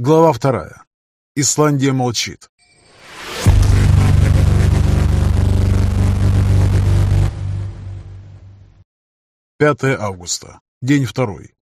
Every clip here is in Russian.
Глава вторая. Исландия молчит. Пятое августа. День второй.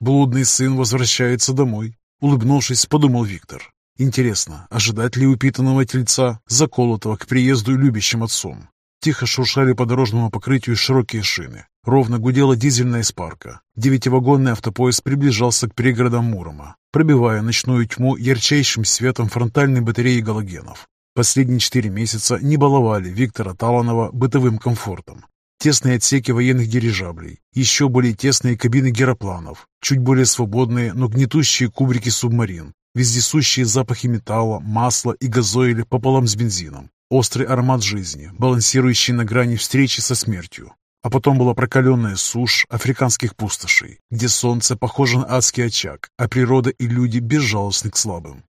Блудный сын возвращается домой. Улыбнувшись, подумал Виктор. Интересно, ожидать ли упитанного тельца, заколотого к приезду любящим отцом? Тихо шуршали по дорожному покрытию широкие шины. Ровно гудела дизельная спарка. Девятивагонный автопоезд приближался к пригородам Мурома, пробивая ночную тьму ярчайшим светом фронтальной батареи галогенов. Последние четыре месяца не баловали Виктора Таланова бытовым комфортом. Тесные отсеки военных дирижаблей, еще более тесные кабины геропланов, чуть более свободные, но гнетущие кубрики субмарин, вездесущие запахи металла, масла и газоиля пополам с бензином, острый аромат жизни, балансирующий на грани встречи со смертью. А потом была прокаленная сушь африканских пустошей, где солнце похоже на адский очаг, а природа и люди безжалостны к слабым.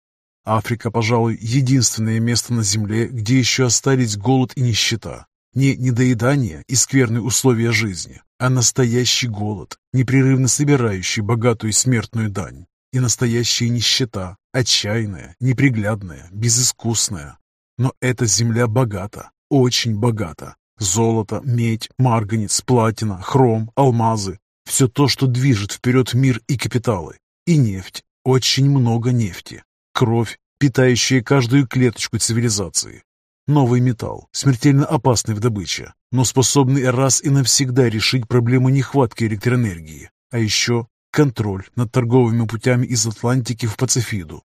Африка, пожалуй, единственное место на Земле, где еще остались голод и нищета. Не недоедание и скверные условия жизни, а настоящий голод, непрерывно собирающий богатую смертную дань. И настоящая нищета, отчаянная, неприглядная, безыскусная. Но эта земля богата, очень богата. Золото, медь, марганец, платина, хром, алмазы. Все то, что движет вперед мир и капиталы. И нефть, очень много нефти. Кровь, питающая каждую клеточку цивилизации. Новый металл, смертельно опасный в добыче, но способный раз и навсегда решить проблему нехватки электроэнергии. А еще контроль над торговыми путями из Атлантики в Пацифиду.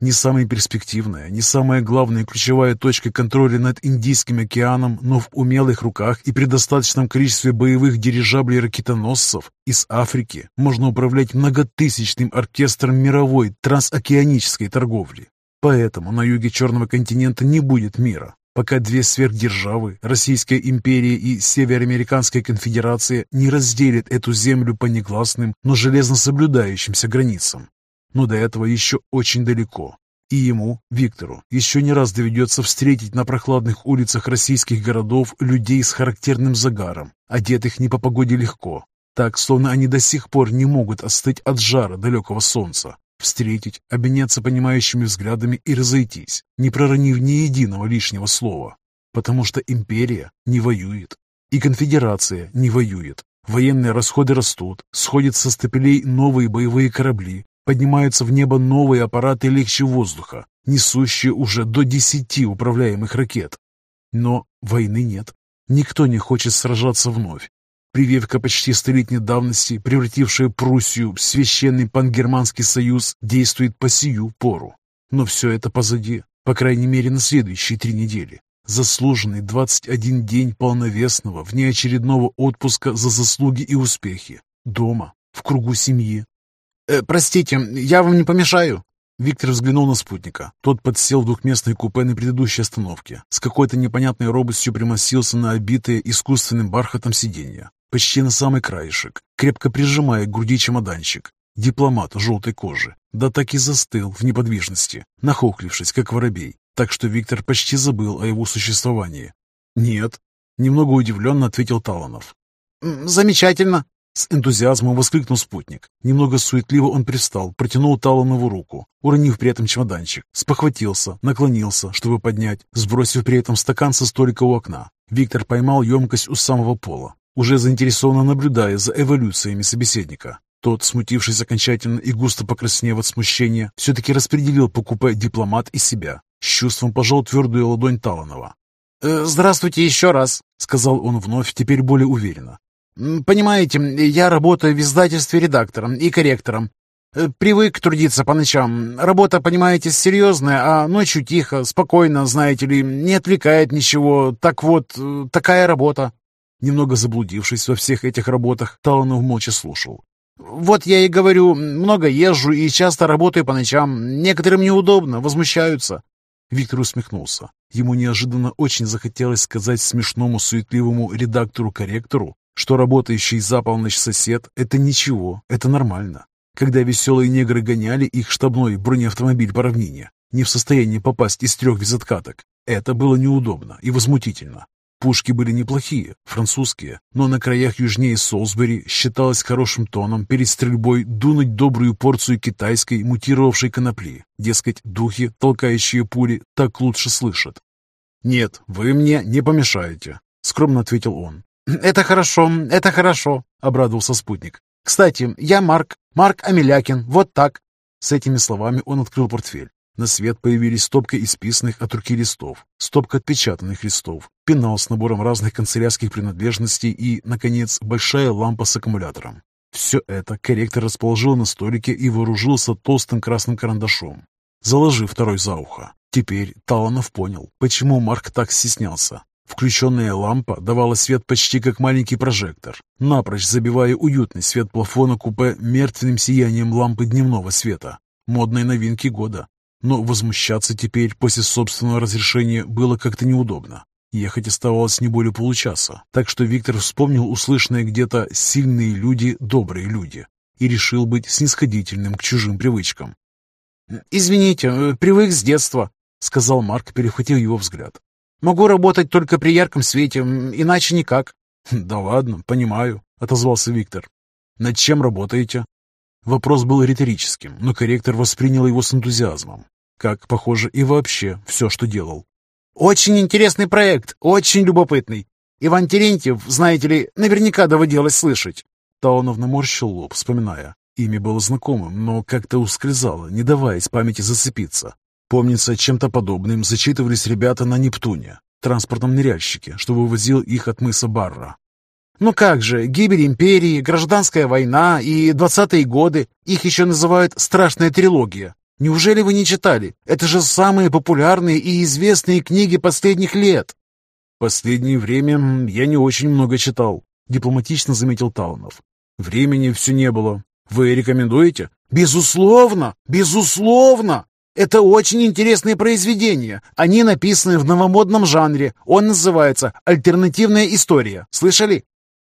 Не самая перспективная, не самая главная ключевая точка контроля над Индийским океаном, но в умелых руках и при достаточном количестве боевых дирижаблей-ракетоносцев из Африки можно управлять многотысячным оркестром мировой трансокеанической торговли. Поэтому на юге Черного континента не будет мира, пока две сверхдержавы, Российская империя и Североамериканская конфедерация, не разделят эту землю по негласным, но железно соблюдающимся границам. Но до этого еще очень далеко. И ему, Виктору, еще не раз доведется встретить на прохладных улицах российских городов людей с характерным загаром, одетых не по погоде легко, так, словно они до сих пор не могут остыть от жара далекого солнца, встретить, обменяться понимающими взглядами и разойтись, не проронив ни единого лишнего слова. Потому что империя не воюет, и конфедерация не воюет. Военные расходы растут, сходят со стапелей новые боевые корабли, поднимаются в небо новые аппараты легче воздуха, несущие уже до десяти управляемых ракет. Но войны нет. Никто не хочет сражаться вновь. Прививка почти столетней давности, превратившая Пруссию в священный пангерманский союз, действует по сию пору. Но все это позади, по крайней мере на следующие три недели. Заслуженный 21 день полновесного, внеочередного отпуска за заслуги и успехи. Дома, в кругу семьи. «Э, «Простите, я вам не помешаю?» Виктор взглянул на спутника. Тот подсел в двухместное купе на предыдущей остановке. С какой-то непонятной робостью примостился на обитое искусственным бархатом сиденье почти на самый краешек, крепко прижимая к груди чемоданчик. Дипломат желтой кожи, да так и застыл в неподвижности, нахохлившись, как воробей, так что Виктор почти забыл о его существовании. «Нет», — немного удивленно ответил Таланов. «Замечательно», — с энтузиазмом воскликнул спутник. Немного суетливо он пристал, протянул Таланову руку, уронив при этом чемоданчик, спохватился, наклонился, чтобы поднять, сбросив при этом стакан со столика у окна. Виктор поймал емкость у самого пола, уже заинтересованно наблюдая за эволюциями собеседника. Тот, смутившись окончательно и густо покраснев от смущения, все-таки распределил по купе дипломат и себя. С чувством пожал твердую ладонь Таланова. «Э, «Здравствуйте еще раз», — сказал он вновь, теперь более уверенно. «Понимаете, я работаю в издательстве редактором и корректором. Э, привык трудиться по ночам. Работа, понимаете, серьезная, а ночью тихо, спокойно, знаете ли, не отвлекает ничего. Так вот, э, такая работа». Немного заблудившись во всех этих работах, Таланов молча слушал. «Вот я и говорю, много езжу и часто работаю по ночам. Некоторым неудобно, возмущаются». Виктор усмехнулся. Ему неожиданно очень захотелось сказать смешному суетливому редактору-корректору, что работающий за полночь сосед — это ничего, это нормально. Когда веселые негры гоняли их штабной бронеавтомобиль по равнине, не в состоянии попасть из трех визоткаток, это было неудобно и возмутительно. Пушки были неплохие, французские, но на краях южнее Солсбери считалось хорошим тоном перед стрельбой дунуть добрую порцию китайской мутировавшей конопли. Дескать, духи, толкающие пули, так лучше слышат. «Нет, вы мне не помешаете», — скромно ответил он. «Это хорошо, это хорошо», — обрадовался спутник. «Кстати, я Марк, Марк Амелякин, вот так». С этими словами он открыл портфель. На свет появились стопка исписанных от руки листов, стопка отпечатанных листов, пенал с набором разных канцелярских принадлежностей и, наконец, большая лампа с аккумулятором. Все это корректор расположил на столике и вооружился толстым красным карандашом, заложив второй за ухо. Теперь Таланов понял, почему Марк так стеснялся. Включенная лампа давала свет почти как маленький прожектор, напрочь забивая уютный свет плафона купе мертвенным сиянием лампы дневного света. Модной новинки года. Но возмущаться теперь после собственного разрешения было как-то неудобно. Ехать оставалось не более получаса, так что Виктор вспомнил услышанное где-то «сильные люди, добрые люди» и решил быть снисходительным к чужим привычкам. «Извините, э, привык с детства», — сказал Марк, перехватив его взгляд. «Могу работать только при ярком свете, иначе никак». «Да ладно, понимаю», — отозвался Виктор. «Над чем работаете?» Вопрос был риторическим, но корректор воспринял его с энтузиазмом. Как, похоже, и вообще все, что делал. «Очень интересный проект, очень любопытный. Иван Терентьев, знаете ли, наверняка доводилось слышать». Таунов наморщил лоб, вспоминая. Имя было знакомым, но как-то ускользало, не давая из памяти зацепиться. Помнится, чем-то подобным зачитывались ребята на Нептуне, транспортном ныряльщике, что вывозил их от мыса Барра. Ну как же, гибель империи, гражданская война и двадцатые годы. Их еще называют «страшная трилогия». Неужели вы не читали? Это же самые популярные и известные книги последних лет. Последнее время я не очень много читал, дипломатично заметил Таланов. Времени все не было. Вы рекомендуете? Безусловно, безусловно. Это очень интересные произведения. Они написаны в новомодном жанре. Он называется «Альтернативная история». Слышали?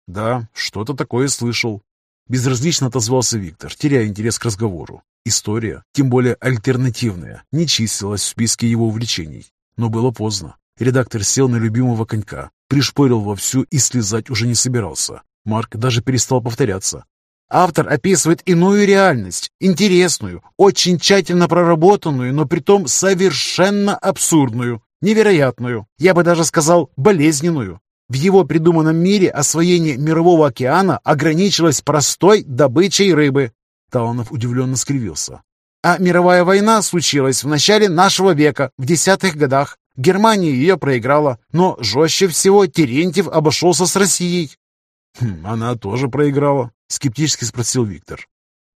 «Да, что-то такое слышал». Безразлично отозвался Виктор, теряя интерес к разговору. История, тем более альтернативная, не числилась в списке его увлечений. Но было поздно. Редактор сел на любимого конька, пришпорил вовсю и слезать уже не собирался. Марк даже перестал повторяться. Автор описывает иную реальность, интересную, очень тщательно проработанную, но притом совершенно абсурдную, невероятную, я бы даже сказал, болезненную. В его придуманном мире освоение мирового океана ограничилось простой добычей рыбы. Таунов удивленно скривился. А мировая война случилась в начале нашего века, в десятых годах. Германия ее проиграла, но жестче всего Терентьев обошелся с Россией. Хм, «Она тоже проиграла?» — скептически спросил Виктор.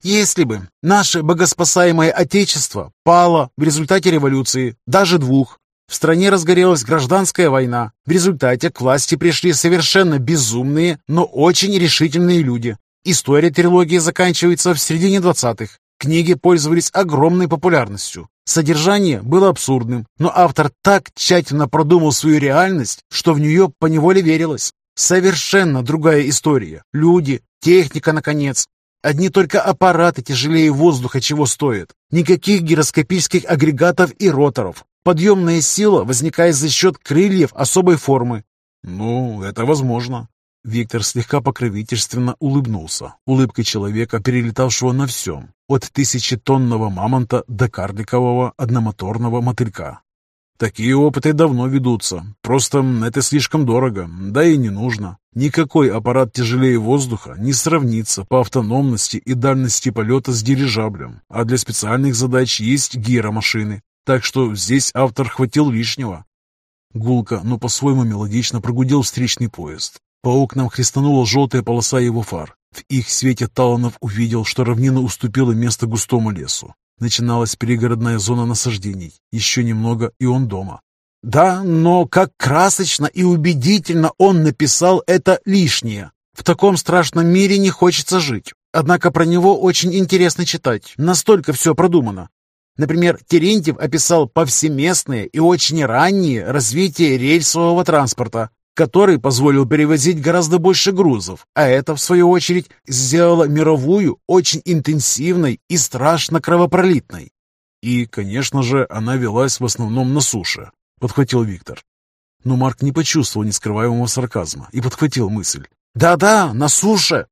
«Если бы наше богоспасаемое Отечество пало в результате революции, даже двух, в стране разгорелась гражданская война. В результате к власти пришли совершенно безумные, но очень решительные люди. История трилогии заканчивается в середине 20-х. Книги пользовались огромной популярностью. Содержание было абсурдным, но автор так тщательно продумал свою реальность, что в нее поневоле верилось. Совершенно другая история. Люди, техника, наконец. Одни только аппараты тяжелее воздуха чего стоят. Никаких гироскопических агрегатов и роторов. Подъемная сила возникает за счет крыльев особой формы. Ну, это возможно. Виктор слегка покровительственно улыбнулся, улыбкой человека, перелетавшего на всем, от тысячетонного мамонта до карликового одномоторного мотылька. Такие опыты давно ведутся, просто это слишком дорого, да и не нужно. Никакой аппарат тяжелее воздуха не сравнится по автономности и дальности полета с дирижаблем, а для специальных задач есть гиромашины, так что здесь автор хватил лишнего. Гулко, но по-своему мелодично прогудел встречный поезд. По окнам хлестанула желтая полоса его фар. В их свете Таланов увидел, что равнина уступила место густому лесу. Начиналась перегородная зона насаждений. Еще немного, и он дома. Да, но как красочно и убедительно он написал это лишнее. В таком страшном мире не хочется жить. Однако про него очень интересно читать. Настолько все продумано. Например, Терентьев описал повсеместное и очень раннее развитие рельсового транспорта, который позволил перевозить гораздо больше грузов, а это, в свою очередь, сделало мировую очень интенсивной и страшно кровопролитной. И, конечно же, она велась в основном на суше, подхватил Виктор. Но Марк не почувствовал нескрываемого сарказма и подхватил мысль. «Да-да, на суше!»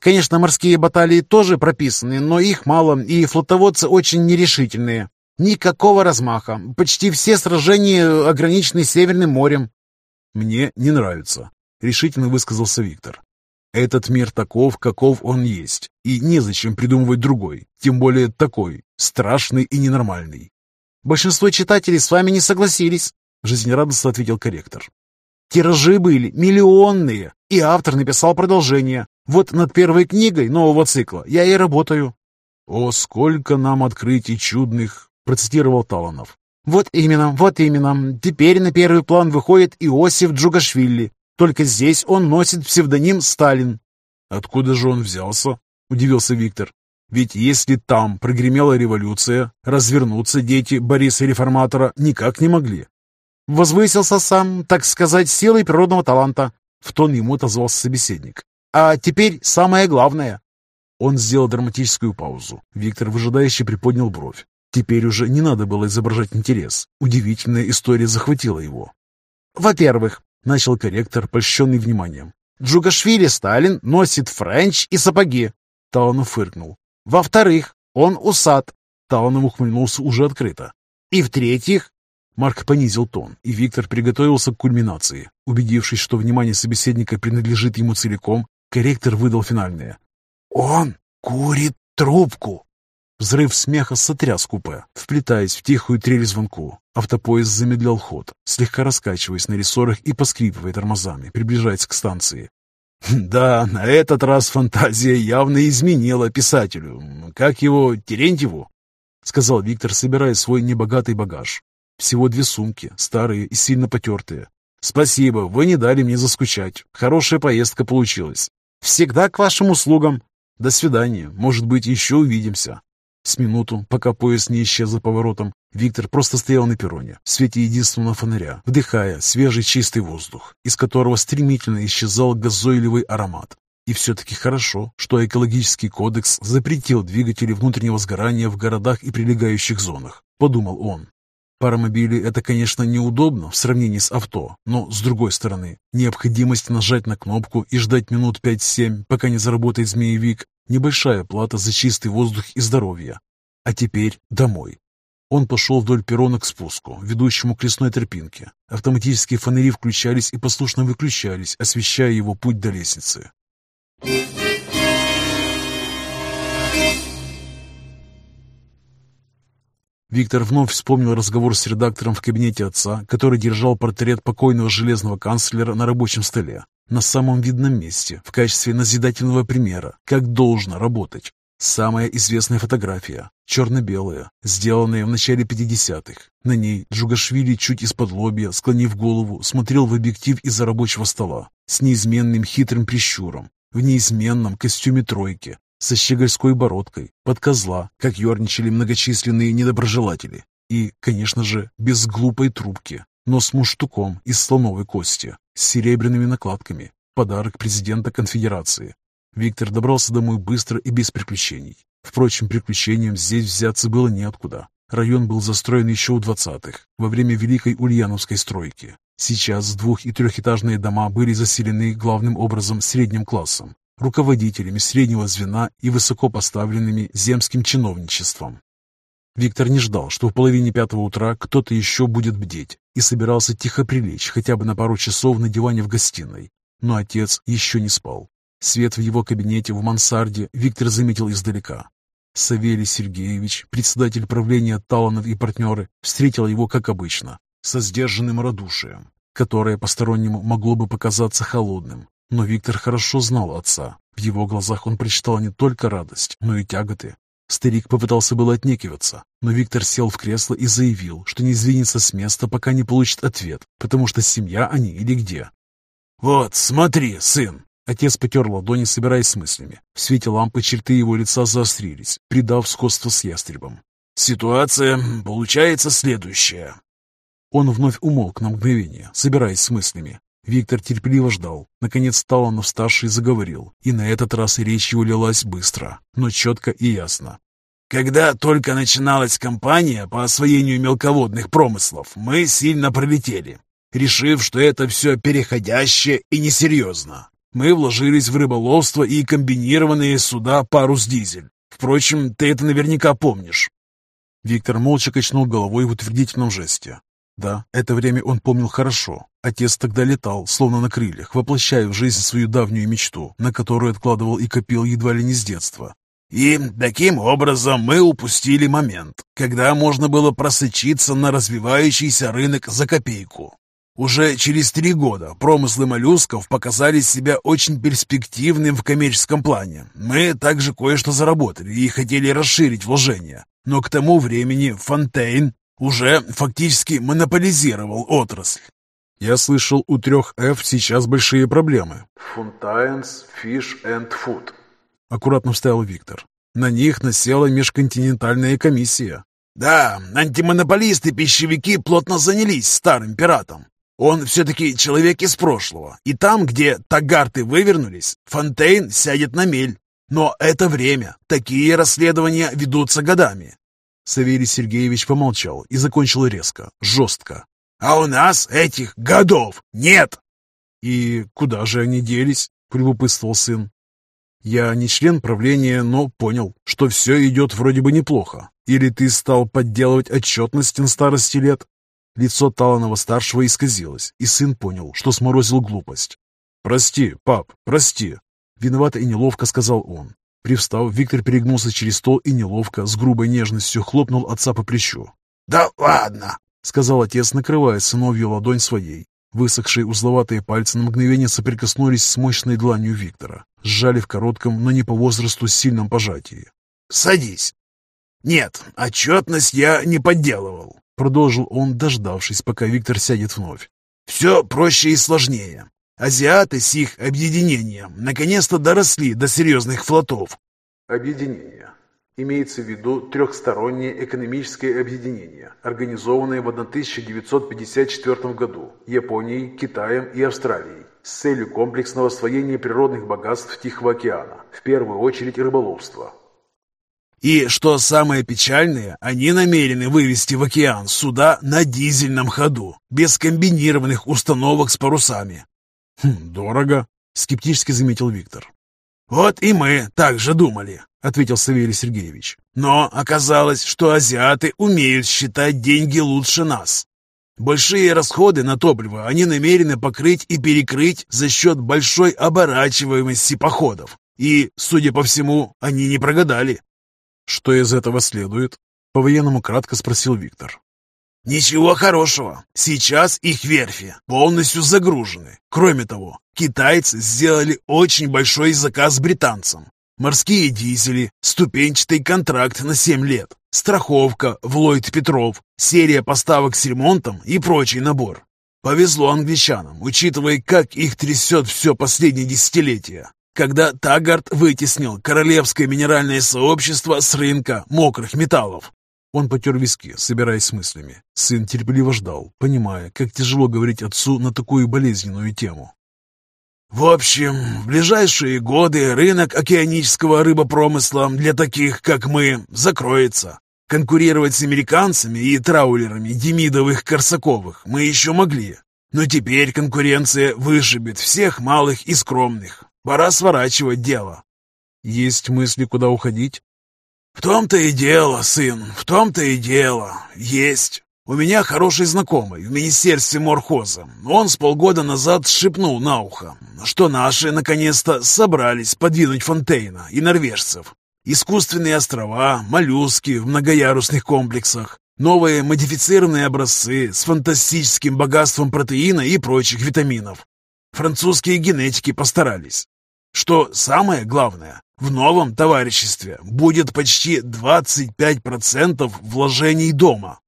Конечно, морские баталии тоже прописаны, но их мало, и флотоводцы очень нерешительные. Никакого размаха. Почти все сражения ограничены Северным морем. «Мне не нравится», — решительно высказался Виктор. «Этот мир таков, каков он есть, и незачем придумывать другой, тем более такой, страшный и ненормальный». «Большинство читателей с вами не согласились», — жизнерадостно ответил корректор. «Тиражи были миллионные, и автор написал продолжение. Вот над первой книгой нового цикла я и работаю». «О, сколько нам открытий чудных!» — процитировал Таланов. «Вот именно, вот именно. Теперь на первый план выходит Иосиф Джугашвили. Только здесь он носит псевдоним Сталин». «Откуда же он взялся?» — удивился Виктор. «Ведь если там прогремела революция, развернуться дети Бориса Реформатора никак не могли». «Возвысился сам, так сказать, силой природного таланта», — в тон ему отозвался собеседник. А теперь самое главное. Он сделал драматическую паузу. Виктор выжидающе приподнял бровь. Теперь уже не надо было изображать интерес. Удивительная история захватила его. «Во-первых», — начал корректор, польщенный вниманием, «Джугашвили Сталин носит френч и сапоги». Таланов фыркнул. «Во-вторых, он усат». Таланов ухмыльнулся уже открыто. «И в-третьих, Марк понизил тон, и Виктор приготовился к кульминации. Убедившись, что внимание собеседника принадлежит ему целиком, Корректор выдал финальное. «Он курит трубку!» Взрыв смеха сотряс купе, вплетаясь в тихую трель звонку. Автопоезд замедлял ход, слегка раскачиваясь на рессорах и поскрипывая тормозами, приближаясь к станции. «Да, на этот раз фантазия явно изменила писателю. Как его, Терентьеву?» — сказал Виктор, собирая свой небогатый багаж. Всего две сумки, старые и сильно потертые. «Спасибо, вы не дали мне заскучать. Хорошая поездка получилась. Всегда к вашим услугам. До свидания. Может быть, еще увидимся. С минуту, пока поезд не исчез за поворотом, Виктор просто стоял на перроне, в свете единственного фонаря, вдыхая свежий чистый воздух, из которого стремительно исчезал газойлевый аромат. И все-таки хорошо, что экологический кодекс запретил двигатели внутреннего сгорания в городах и прилегающих зонах, подумал он. Паромобили – это, конечно, неудобно в сравнении с авто, но, с другой стороны, необходимость нажать на кнопку и ждать минут 5-7, пока не заработает змеевик – небольшая плата за чистый воздух и здоровье. А теперь домой. Он пошел вдоль перрона к спуску, ведущему к лесной тропинке. Автоматические фонари включались и послушно выключались, освещая его путь до лестницы. Виктор вновь вспомнил разговор с редактором в кабинете отца, который держал портрет покойного железного канцлера на рабочем столе, на самом видном месте, в качестве назидательного примера, как должно работать. Самая известная фотография, черно-белая, сделанная в начале 50-х. На ней Джугашвили чуть из-под лобья, склонив голову, смотрел в объектив из-за рабочего стола, с неизменным хитрым прищуром, в неизменном костюме тройки, со щегольской бородкой, под козла, как ерничали многочисленные недоброжелатели. И, конечно же, без глупой трубки, но с муштуком из слоновой кости, с серебряными накладками. Подарок президента конфедерации. Виктор добрался домой быстро и без приключений. Впрочем, приключениям здесь взяться было неоткуда. Район был застроен еще у двадцатых, во время Великой Ульяновской стройки. Сейчас двух- и трехэтажные дома были заселены главным образом средним классом, руководителями среднего звена и высокопоставленными земским чиновничеством. Виктор не ждал, что в половине пятого утра кто-то еще будет бдеть, и собирался тихо прилечь хотя бы на пару часов на диване в гостиной. Но отец еще не спал. Свет в его кабинете в мансарде Виктор заметил издалека. Савелий Сергеевич, председатель правления Таланов и партнеры, встретил его, как обычно, со сдержанным радушием, которое постороннему могло бы показаться холодным, но Виктор хорошо знал отца. В его глазах он прочитал не только радость, но и тяготы. Старик попытался было отнекиваться, но Виктор сел в кресло и заявил, что не сдвинется с места, пока не получит ответ, потому что семья они или где. «Вот, смотри, сын!» Отец потер ладони, собираясь с мыслями. В свете лампы черты его лица заострились, придав сходство с ястребом. «Ситуация получается следующая». Он вновь умолк на мгновение, собираясь с мыслями. Виктор терпеливо ждал. Наконец Таланов-старший заговорил, и на этот раз речь его лилась быстро, но четко и ясно. Когда только начиналась кампания по освоению мелководных промыслов, мы сильно пролетели. решив, что это все переходящее и несерьезно. Мы вложились в рыболовство и комбинированные суда «Парус-дизель». Впрочем, ты это наверняка помнишь». Виктор молча качнул головой в утвердительном жесте. Да, это время он помнил хорошо. Отец тогда летал, словно на крыльях, воплощая в жизнь свою давнюю мечту, на которую откладывал и копил едва ли не с детства. И таким образом мы упустили момент, когда можно было просочиться на развивающийся рынок за копейку. Уже через три года промыслы моллюсков показали себя очень перспективным в коммерческом плане. Мы также кое-что заработали и хотели расширить вложения. Но к тому времени Фонтейн уже фактически монополизировал отрасль. Я слышал, у трех F сейчас большие проблемы. Fontaine's Fish and Food. Аккуратно вставил Виктор. На них насела межконтинентальная комиссия. Да, антимонополисты-пищевики плотно занялись старым пиратом. Он все-таки человек из прошлого, и там, где тагарты вывернулись, Фонтейн сядет на мель. Но это время, такие расследования ведутся годами. Савелий Сергеевич помолчал и закончил резко, жестко. «А у нас этих годов нет!» «И куда же они делись?» — полюбопытствовал сын. «Я не член правления, но понял, что все идет вроде бы неплохо. Или ты стал подделывать отчетность на старости лет?» Лицо Таланова-старшего исказилось, и сын понял, что сморозил глупость. «Прости, пап, прости!» Виновато и неловко сказал он. Привстав, Виктор перегнулся через стол и неловко, с грубой нежностью хлопнул отца по плечу. «Да ладно!» — сказал отец, накрывая сыновью ладонь своей. Высохшие узловатые пальцы на мгновение соприкоснулись с мощной дланью Виктора, сжали в коротком, но не по возрасту сильном пожатии. «Садись!» «Нет, отчетность я не подделывал. Продолжил он, дождавшись, пока Виктор сядет вновь. «Все проще и сложнее. Азиаты с их объединением наконец-то доросли до серьезных флотов». Объединение. Имеется в виду трехстороннее экономическое объединение, организованное в 1954 году Японией, Китаем и Австралией с целью комплексного освоения природных богатств Тихого океана, в первую очередь рыболовства. И, что самое печальное, они намерены вывести в океан суда на дизельном ходу, без комбинированных установок с парусами. «Хм, «Дорого», — скептически заметил Виктор. «Вот и мы так же думали», — ответил Савелий Сергеевич. «Но оказалось, что азиаты умеют считать деньги лучше нас. Большие расходы на топливо они намерены покрыть и перекрыть за счет большой оборачиваемости походов. И, судя по всему, они не прогадали. «Что из этого следует?» — по-военному кратко спросил Виктор. «Ничего хорошего. Сейчас их верфи полностью загружены. Кроме того, китайцы сделали очень большой заказ британцам. Морские дизели, ступенчатый контракт на 7 лет, страховка в Ллойд Петров, серия поставок с ремонтом и прочий набор. Повезло англичанам, учитывая, как их трясет все последнее десятилетие когда Тагард вытеснил королевское минеральное сообщество с рынка мокрых металлов. Он потер виски, собираясь с мыслями. Сын терпеливо ждал, понимая, как тяжело говорить отцу на такую болезненную тему. В общем, в ближайшие годы рынок океанического рыбопромысла для таких, как мы, закроется. Конкурировать с американцами и траулерами Демидовых-Корсаковых мы еще могли. Но теперь конкуренция вышибет всех малых и скромных. Пора сворачивать дело. Есть мысли, куда уходить? В том-то и дело, сын, в том-то и дело. Есть. У меня хороший знакомый в Министерстве морхоза. Он с полгода назад шепнул на ухо, что наши наконец-то собрались подвинуть Фонтейна и норвежцев. Искусственные острова, моллюски в многоярусных комплексах, новые модифицированные образцы с фантастическим богатством протеина и прочих витаминов. Французские генетики постарались. Что самое главное, в новом товариществе будет почти 25% вложений дома.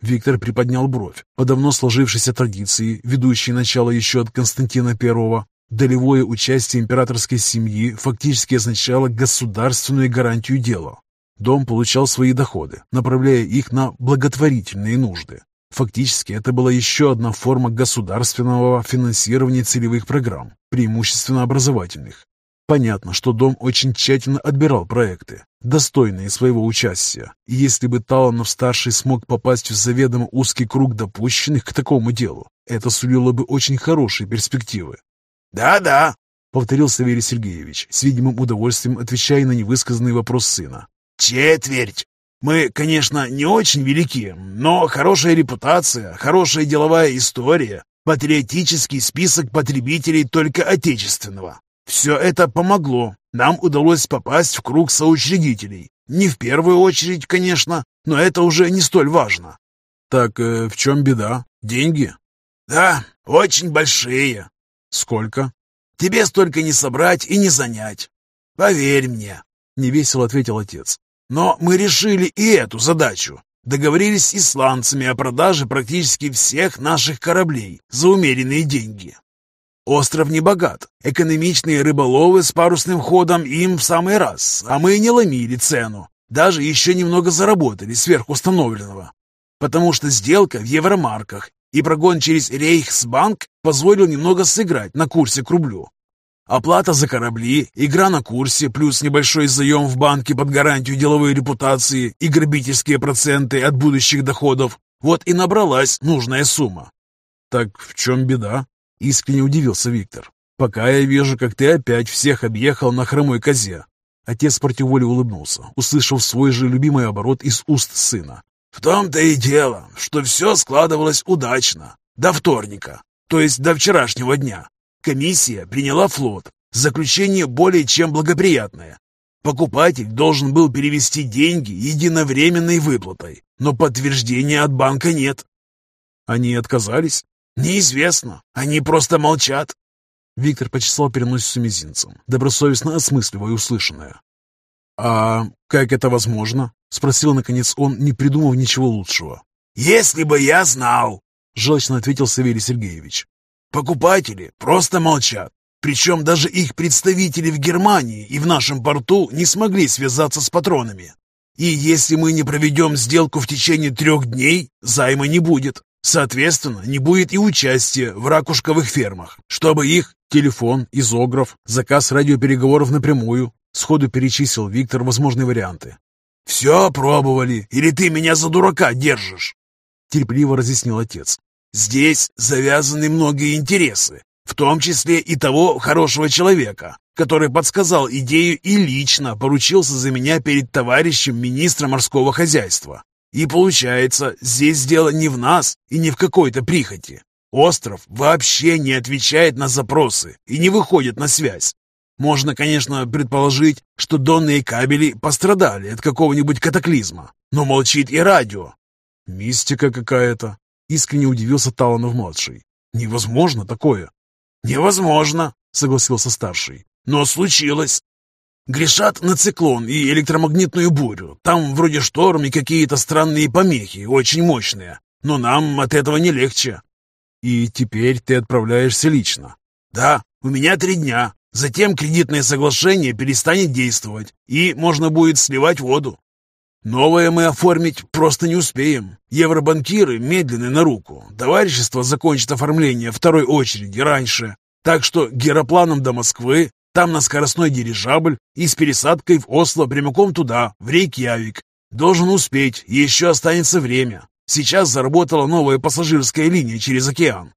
Виктор приподнял бровь. По давно сложившейся традиции, ведущей начало еще от Константина I, долевое участие императорской семьи фактически означало государственную гарантию дела. Дом получал свои доходы, направляя их на благотворительные нужды. Фактически это была еще одна форма государственного финансирования целевых программ, преимущественно образовательных. Понятно, что дом очень тщательно отбирал проекты, достойные своего участия. И если бы Таланов-старший смог попасть в заведомо узкий круг допущенных к такому делу, это сулило бы очень хорошие перспективы. «Да-да», — повторил Савелий Сергеевич, с видимым удовольствием отвечая на невысказанный вопрос сына. «Четверть. Мы, конечно, не очень велики, но хорошая репутация, хорошая деловая история, патриотический список потребителей только отечественного. Все это помогло. Нам удалось попасть в круг соучредителей. Не в первую очередь, конечно, но это уже не столь важно. Так э, в чем беда? Деньги? Да, очень большие. Сколько? Тебе столько не собрать и не занять. Поверь мне, невесело ответил отец. Но мы решили и эту задачу. Договорились с исландцами о продаже практически всех наших кораблей за умеренные деньги. Остров не богат. Экономичные рыболовы с парусным ходом им в самый раз, а мы не ломили цену. Даже еще немного заработали сверх установленного. Потому что сделка в евромарках и прогон через Рейхсбанк позволил немного сыграть на курсе к рублю. Оплата за корабли, игра на курсе, плюс небольшой заем в банке под гарантию деловой репутации и грабительские проценты от будущих доходов. Вот и набралась нужная сумма. Так в чем беда? Искренне удивился Виктор. Пока я вижу, как ты опять всех объехал на хромой козе. Отец против воли улыбнулся, услышав свой же любимый оборот из уст сына. В том-то и дело, что все складывалось удачно. До вторника, то есть до вчерашнего дня. Комиссия приняла флот. Заключение более чем благоприятное. Покупатель должен был перевести деньги единовременной выплатой, но подтверждения от банка нет. Они отказались? Неизвестно. Они просто молчат. Виктор почесал переносицу мизинцем, добросовестно осмысливая услышанное. «А как это возможно?» — спросил, наконец, он, не придумав ничего лучшего. «Если бы я знал!» — желчно ответил Савелий Сергеевич. Покупатели просто молчат. Причем даже их представители в Германии и в нашем порту не смогли связаться с патронами. И если мы не проведем сделку в течение трех дней, займа не будет. Соответственно, не будет и участия в ракушковых фермах, чтобы их телефон, изограф, заказ радиопереговоров напрямую. Сходу перечислил Виктор возможные варианты. «Все пробовали, или ты меня за дурака держишь?» Терпеливо разъяснил отец. Здесь завязаны многие интересы, в том числе и того хорошего человека, который подсказал идею и лично поручился за меня перед товарищем министра морского хозяйства. И получается, здесь дело не в нас и не в какой-то прихоти. Остров вообще не отвечает на запросы и не выходит на связь. Можно, конечно, предположить, что донные кабели пострадали от какого-нибудь катаклизма, но молчит и радио. Мистика какая-то, Искренне удивился Таланов-младший. «Невозможно такое!» «Невозможно!» — согласился старший. «Но случилось!» Грешат на циклон и электромагнитную бурю. Там вроде шторм и какие-то странные помехи, очень мощные. Но нам от этого не легче. И теперь ты отправляешься лично? Да, у меня три дня. Затем кредитное соглашение перестанет действовать, и можно будет сливать воду. Новое мы оформить просто не успеем. Евробанкиры медленны на руку. Товарищество закончит оформление второй очереди раньше. Так что геропланом до Москвы, там на скоростной дирижабль и с пересадкой в Осло прямиком туда, в Рейкьявик. Должен успеть, еще останется время. Сейчас заработала новая пассажирская линия через океан.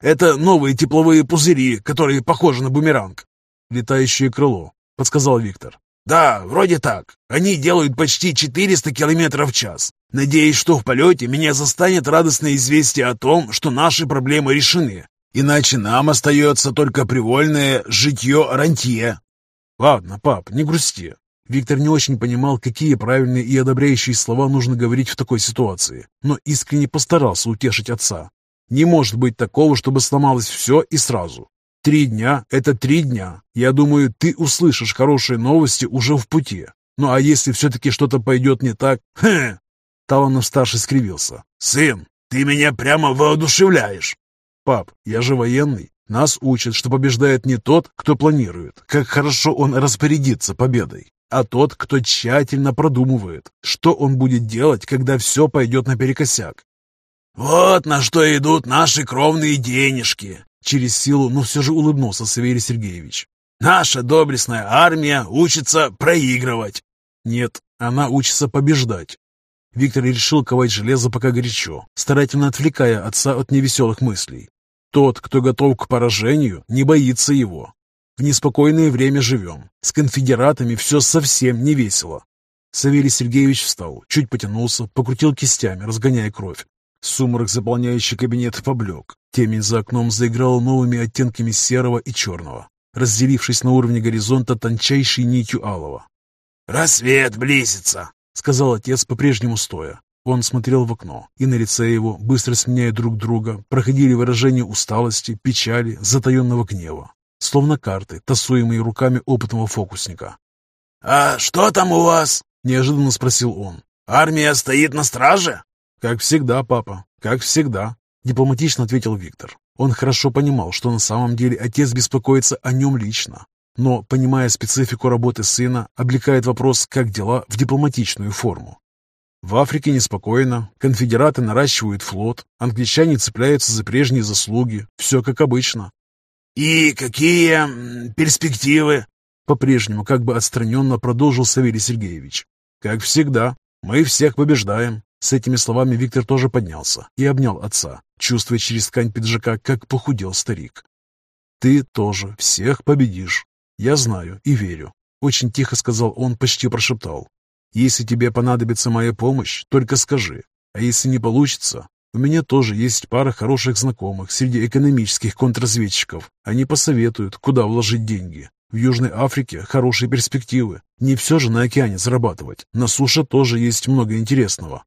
Это новые тепловые пузыри, которые похожи на бумеранг. «Летающее крыло», — подсказал Виктор. «Да, вроде так. Они делают почти 400 километров в час. Надеюсь, что в полете меня застанет радостное известие о том, что наши проблемы решены. Иначе нам остается только привольное житье-рантье». «Ладно, пап, не грусти». Виктор не очень понимал, какие правильные и одобряющие слова нужно говорить в такой ситуации, но искренне постарался утешить отца. Не может быть такого, чтобы сломалось все и сразу. Три дня — это три дня. Я думаю, ты услышишь хорошие новости уже в пути. Ну а если все-таки что-то пойдет не так... Хе! Таланов-старший скривился. «Сын, ты меня прямо воодушевляешь!» «Пап, я же военный. Нас учат, что побеждает не тот, кто планирует, как хорошо он распорядится победой, а тот, кто тщательно продумывает, что он будет делать, когда все пойдет наперекосяк. «Вот на что идут наши кровные денежки. Через силу, но все же улыбнулся Саверий Сергеевич. «Наша доблестная армия учится проигрывать». Нет, она учится побеждать. Виктор решил ковать железо пока горячо, старательно отвлекая отца от невеселых мыслей. Тот, кто готов к поражению, не боится его. В неспокойное время живем. С конфедератами все совсем не весело. Савелий Сергеевич встал, чуть потянулся, покрутил кистями, разгоняя кровь. Сумрак, заполняющий кабинет, поблек. Темень за окном заиграла новыми оттенками серого и черного, разделившись на уровне горизонта тончайшей нитью алого. «Рассвет близится», — сказал отец, по-прежнему стоя. Он смотрел в окно, и на лице его, быстро сменяя друг друга, проходили выражения усталости, печали, затаенного гнева, словно карты, тасуемые руками опытного фокусника. «А что там у вас?» — неожиданно спросил он. «Армия стоит на страже?» «Как всегда, папа, как всегда», — дипломатично ответил Виктор. Он хорошо понимал, что на самом деле отец беспокоится о нем лично, но, понимая специфику работы сына, облекает вопрос «как дела» в дипломатичную форму. В Африке неспокойно, конфедераты наращивают флот, англичане цепляются за прежние заслуги, все как обычно. «И какие перспективы?» По-прежнему как бы отстраненно продолжил Савелий Сергеевич. «Как всегда, мы всех побеждаем». С этими словами Виктор тоже поднялся и обнял отца, чувствуя через ткань пиджака, как похудел старик. «Ты тоже всех победишь. «Я знаю и верю», — очень тихо сказал он, почти прошептал. «Если тебе понадобится моя помощь, только скажи. А если не получится, у меня тоже есть пара хороших знакомых среди экономических контрразведчиков. Они посоветуют, куда вложить деньги. В Южной Африке хорошие перспективы. Не все же на океане зарабатывать. На суше тоже есть много интересного».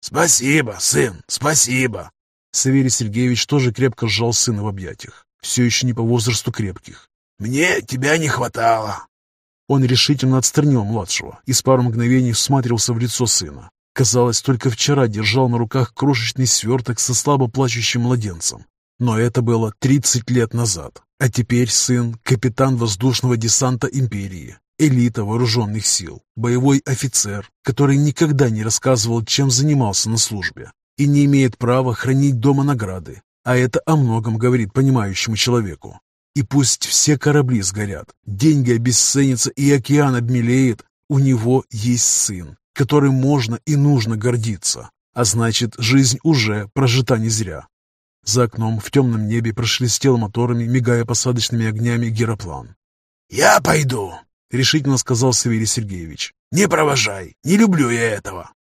«Спасибо, сын, спасибо!» Савелий Сергеевич тоже крепко сжал сына в объятиях. Все еще не по возрасту крепких. Мне тебя не хватало. Он решительно отстранил младшего и с пару мгновений всматривался в лицо сына. Казалось, только вчера держал на руках крошечный сверток со слабо плачущим младенцем. Но это было 30 лет назад. А теперь сын – капитан воздушного десанта империи, элита вооруженных сил, боевой офицер, который никогда не рассказывал, чем занимался на службе, и не имеет права хранить дома награды. А это о многом говорит понимающему человеку. И пусть все корабли сгорят, деньги обесценятся и океан обмелеет, у него есть сын, которым можно и нужно гордиться. А значит, жизнь уже прожита не зря. За окном в темном небе прошелестел моторами, мигая посадочными огнями героплан. «Я пойду», — решительно сказал Савелий Сергеевич. «Не провожай, не люблю я этого».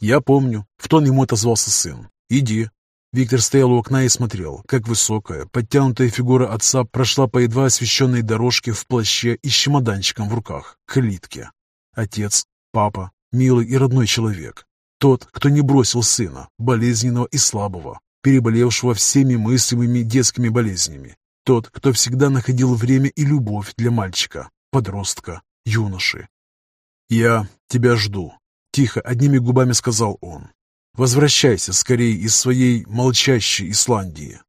«Я помню», — в тон ему отозвался сын. «Иди, Виктор стоял у окна и смотрел, как высокая, подтянутая фигура отца прошла по едва освещенной дорожке в плаще и с чемоданчиком в руках, к калитке. Отец, папа, милый и родной человек. Тот, кто не бросил сына, болезненного и слабого, переболевшего всеми мыслимыми детскими болезнями. Тот, кто всегда находил время и любовь для мальчика, подростка, юноши. «Я тебя жду», — тихо одними губами сказал он. Возвращайся скорее из своей молчащей Исландии.